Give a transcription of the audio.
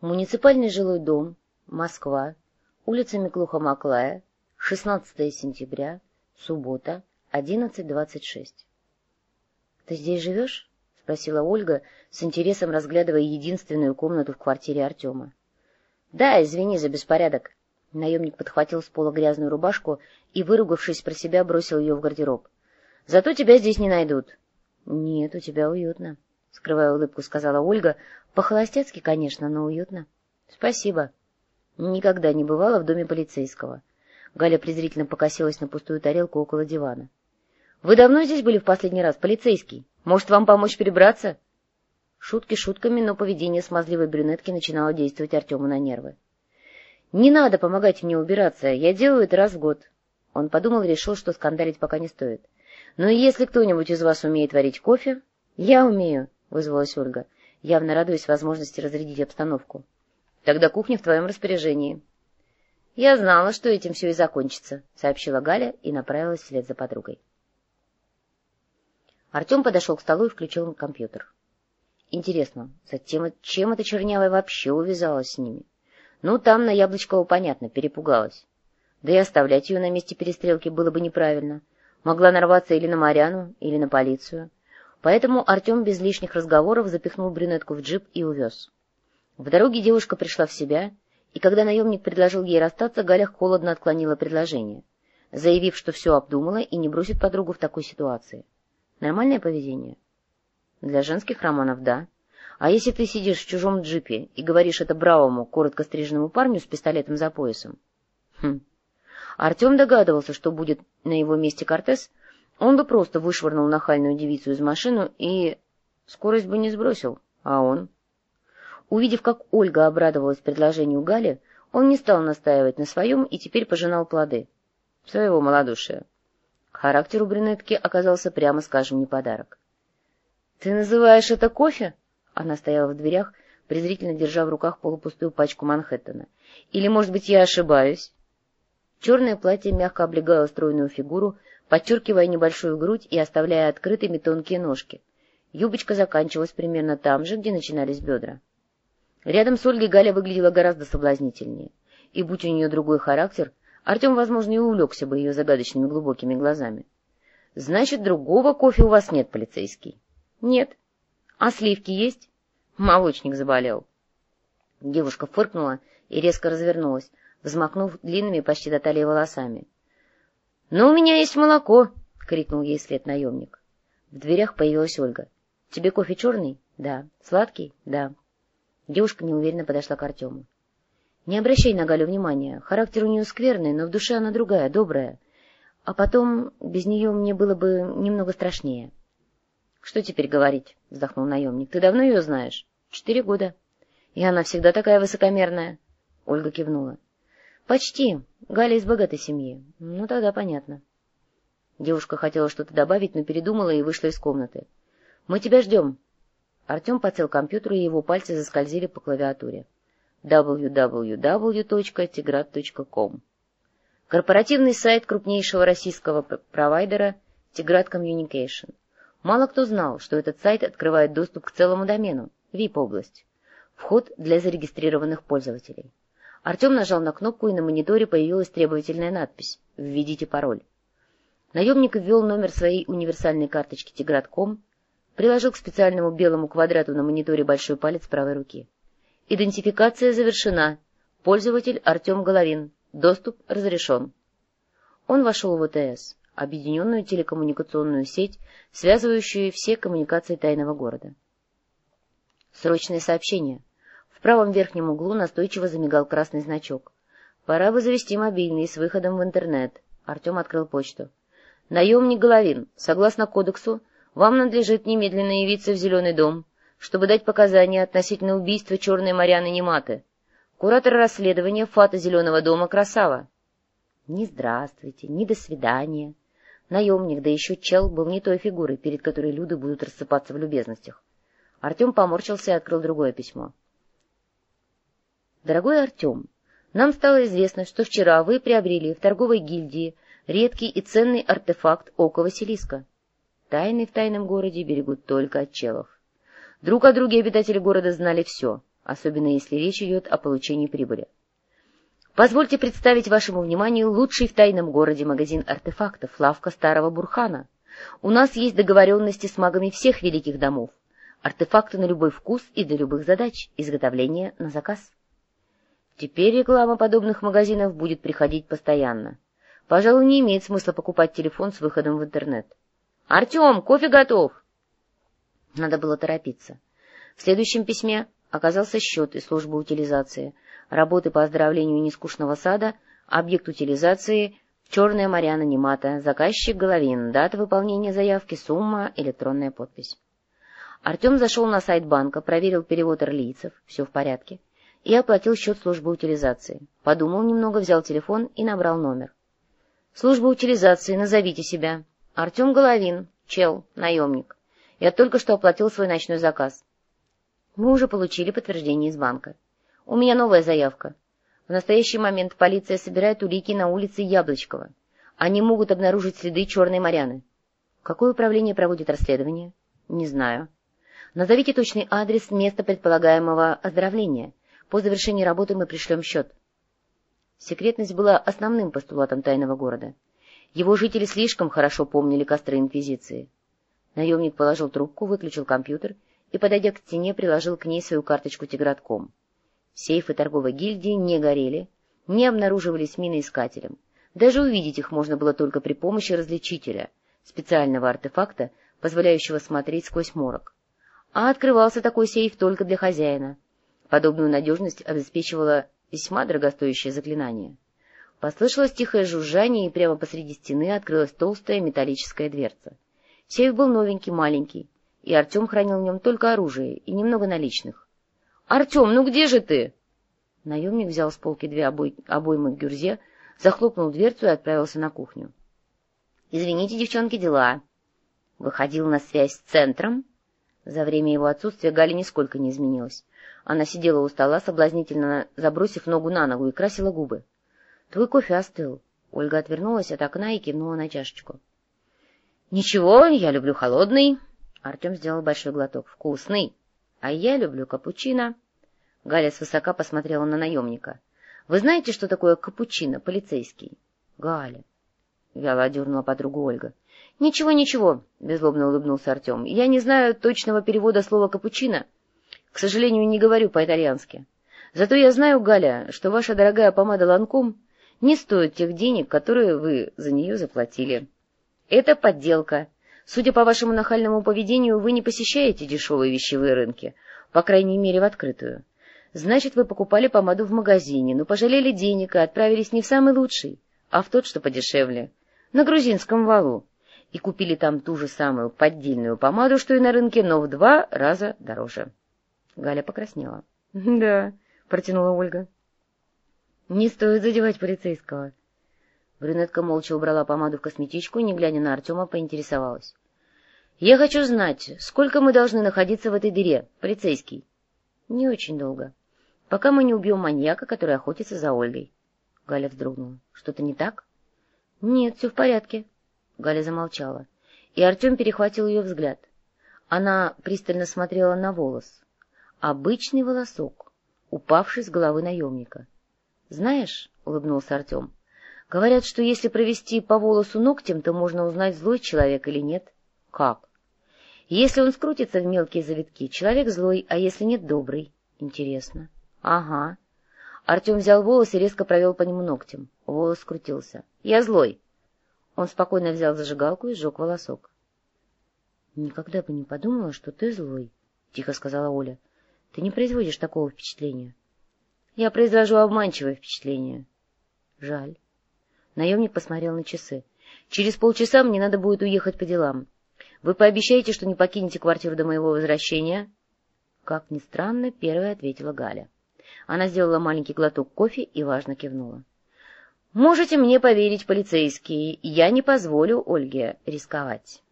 Муниципальный жилой дом, Москва, улица Миклуха-Маклая, 16 сентября, суббота, 11.26. — Ты здесь живешь? — спросила Ольга, с интересом разглядывая единственную комнату в квартире Артема. — Да, извини за беспорядок. Наемник подхватил с пола грязную рубашку и, выругавшись про себя, бросил ее в гардероб. — Зато тебя здесь не найдут. — Нет, у тебя уютно, — скрывая улыбку, сказала Ольга. — По-холостяцки, конечно, но уютно. — Спасибо. Никогда не бывала в доме полицейского. Галя презрительно покосилась на пустую тарелку около дивана. — Вы давно здесь были в последний раз, полицейский? Может, вам помочь перебраться? Шутки шутками, но поведение смазливой брюнетки начинало действовать Артему на нервы. — Не надо помогать мне убираться, я делаю это раз в год. Он подумал и решил, что скандалить пока не стоит. — Но если кто-нибудь из вас умеет варить кофе... — Я умею, — вызвалась Ольга, явно радуясь возможности разрядить обстановку. — Тогда кухня в твоем распоряжении. — Я знала, что этим все и закончится, — сообщила Галя и направилась вслед за подругой. Артем подошел к столу и включил компьютер. Интересно, затем чем эта чернявая вообще увязалась с ними? Ну, там на Яблочково, понятно, перепугалась. Да и оставлять ее на месте перестрелки было бы неправильно. Могла нарваться или на Маряну, или на полицию. Поэтому Артем без лишних разговоров запихнул брюнетку в джип и увез. В дороге девушка пришла в себя, и когда наемник предложил ей расстаться, Галя холодно отклонила предложение, заявив, что все обдумала и не бросит подругу в такой ситуации. Нормальное поведение? Для женских романов — да. А если ты сидишь в чужом джипе и говоришь это бравому, коротко стриженному парню с пистолетом за поясом? Хм. Артем догадывался, что будет на его месте Кортес, он бы просто вышвырнул нахальную девицу из машины и скорость бы не сбросил, а он... Увидев, как Ольга обрадовалась предложению Гали, он не стал настаивать на своем и теперь пожинал плоды. Своего малодушия. Характер у брюнетки оказался, прямо скажем, не подарок. — Ты называешь это кофе? Она стояла в дверях, презрительно держа в руках полупустую пачку Манхэттена. — Или, может быть, я ошибаюсь? Черное платье мягко облегало стройную фигуру, подчеркивая небольшую грудь и оставляя открытыми тонкие ножки. Юбочка заканчивалась примерно там же, где начинались бедра. Рядом с Ольгой Галя выглядела гораздо соблазнительнее, и, будь у нее другой характер, Артем, возможно, и увлекся бы ее загадочными глубокими глазами. — Значит, другого кофе у вас нет, полицейский? — Нет. — А сливки есть? — Молочник заболел. Девушка фыркнула и резко развернулась, взмахнув длинными почти до талии волосами. — Но у меня есть молоко! — крикнул ей след наемник. В дверях появилась Ольга. — Тебе кофе черный? — Да. — Сладкий? — Да. Девушка неуверенно подошла к Артему. Не обращай на Галю внимания. Характер у нее скверный, но в душе она другая, добрая. А потом без нее мне было бы немного страшнее. — Что теперь говорить? — вздохнул наемник. — Ты давно ее знаешь? — Четыре года. — И она всегда такая высокомерная? Ольга кивнула. — Почти. Галя из богатой семьи. Ну, тогда понятно. Девушка хотела что-то добавить, но передумала и вышла из комнаты. — Мы тебя ждем. Артем подсел к компьютеру, и его пальцы заскользили по клавиатуре www.tigrat.com. Корпоративный сайт крупнейшего российского провайдера Tigrat Communication. Мало кто знал, что этот сайт открывает доступ к целому домену, VIP-область. Вход для зарегистрированных пользователей. Артем нажал на кнопку, и на мониторе появилась требовательная надпись «Введите пароль». Наемник ввел номер своей универсальной карточки Tigrat.com, приложил к специальному белому квадрату на мониторе большой палец правой руки. Идентификация завершена. Пользователь Артем Головин. Доступ разрешен. Он вошел в ОТС, объединенную телекоммуникационную сеть, связывающую все коммуникации тайного города. Срочное сообщение. В правом верхнем углу настойчиво замигал красный значок. Пора бы завести мобильный с выходом в интернет. Артем открыл почту. Наемник Головин, согласно кодексу, вам надлежит немедленно явиться в Зеленый дом чтобы дать показания относительно убийства черной Марианы Нематы. Куратор расследования ФАТа Зеленого дома Красава. Ни здравствуйте, ни до свидания. Наемник, да еще чел, был не той фигурой, перед которой люди будут рассыпаться в любезностях. Артем поморщился и открыл другое письмо. «Дорогой Артем, нам стало известно, что вчера вы приобрели в торговой гильдии редкий и ценный артефакт Ока Василиска. Тайны в тайном городе берегут только от челов. Друг о друге обитатели города знали все, особенно если речь идет о получении прибыли. Позвольте представить вашему вниманию лучший в тайном городе магазин артефактов, лавка старого Бурхана. У нас есть договоренности с магами всех великих домов. Артефакты на любой вкус и для любых задач, изготовление на заказ. Теперь реклама подобных магазинов будет приходить постоянно. Пожалуй, не имеет смысла покупать телефон с выходом в интернет. «Артем, кофе готов!» Надо было торопиться. В следующем письме оказался счет из службы утилизации, работы по оздоровлению нескучного сада, объект утилизации «Черная Марьяна Немата», заказчик Головин, дата выполнения заявки, сумма, электронная подпись. Артем зашел на сайт банка, проверил перевод орлийцев, все в порядке, и оплатил счет службы утилизации. Подумал немного, взял телефон и набрал номер. Служба утилизации, назовите себя. Артем Головин, чел, наемник. Я только что оплатил свой ночной заказ. Мы уже получили подтверждение из банка. У меня новая заявка. В настоящий момент полиция собирает улики на улице Яблочкова. Они могут обнаружить следы черной моряны. Какое управление проводит расследование? Не знаю. Назовите точный адрес места предполагаемого оздоровления. По завершении работы мы пришлем счет. Секретность была основным постулатом тайного города. Его жители слишком хорошо помнили костры Инквизиции. Наемник положил трубку, выключил компьютер и, подойдя к стене, приложил к ней свою карточку тигратком. Сейфы торговой гильдии не горели, не обнаруживались миноискателем. Даже увидеть их можно было только при помощи различителя, специального артефакта, позволяющего смотреть сквозь морок. А открывался такой сейф только для хозяина. Подобную надежность обеспечивала Весьма дорогостоящее заклинание. Послышалось тихое жужжание, и прямо посреди стены открылась толстая металлическая дверца. Сейф был новенький, маленький, и Артем хранил в нем только оружие и немного наличных. — Артем, ну где же ты? Наемник взял с полки две обой... обоймы гюрзе, захлопнул дверцу и отправился на кухню. — Извините, девчонки, дела. Выходил на связь с центром. За время его отсутствия Галя нисколько не изменилась. Она сидела у стола, соблазнительно забросив ногу на ногу, и красила губы. — Твой кофе остыл. Ольга отвернулась от окна и кивнула на чашечку. — Ничего, я люблю холодный. Артем сделал большой глоток. — Вкусный. А я люблю капучино. Галя свысока посмотрела на наемника. — Вы знаете, что такое капучино, полицейский? — Галя. — вяло одернула подругу Ольга. — Ничего, ничего, — беззлобно улыбнулся Артем. — Я не знаю точного перевода слова «капучино», к сожалению, не говорю по-итальянски. Зато я знаю, Галя, что ваша дорогая помада Ланком не стоит тех денег, которые вы за нее заплатили. Это подделка. Судя по вашему нахальному поведению, вы не посещаете дешевые вещевые рынки, по крайней мере, в открытую. Значит, вы покупали помаду в магазине, но пожалели денег и отправились не в самый лучший, а в тот, что подешевле, на грузинском валу, и купили там ту же самую поддельную помаду, что и на рынке, но в два раза дороже. Галя покраснела. — Да, — протянула Ольга. — Не стоит задевать полицейского. Брюнетка молча убрала помаду в косметичку и, не глядя на Артема, поинтересовалась. — Я хочу знать, сколько мы должны находиться в этой дыре, полицейский? — Не очень долго. Пока мы не убьем маньяка, который охотится за Ольгой. Галя вздрогнула. — Что-то не так? — Нет, все в порядке. Галя замолчала, и Артем перехватил ее взгляд. Она пристально смотрела на волос, Обычный волосок, упавший с головы наемника. — Знаешь, — улыбнулся Артем, — говорят, что если провести по волосу ногтем, то можно узнать, злой человек или нет. — Как? — Если он скрутится в мелкие завитки, человек злой, а если нет, добрый. — Интересно. — Ага. Артем взял волос и резко провел по нему ногтем. Волос скрутился. — Я злой. Он спокойно взял зажигалку и сжег волосок. — Никогда бы не подумала, что ты злой, — тихо сказала Оля. — ты не производишь такого впечатления. Я произвожу обманчивое впечатление. Жаль. Наемник посмотрел на часы. Через полчаса мне надо будет уехать по делам. Вы пообещаете, что не покинете квартиру до моего возвращения? Как ни странно, первая ответила Галя. Она сделала маленький глоток кофе и важно кивнула. — Можете мне поверить, полицейские, я не позволю Ольге рисковать.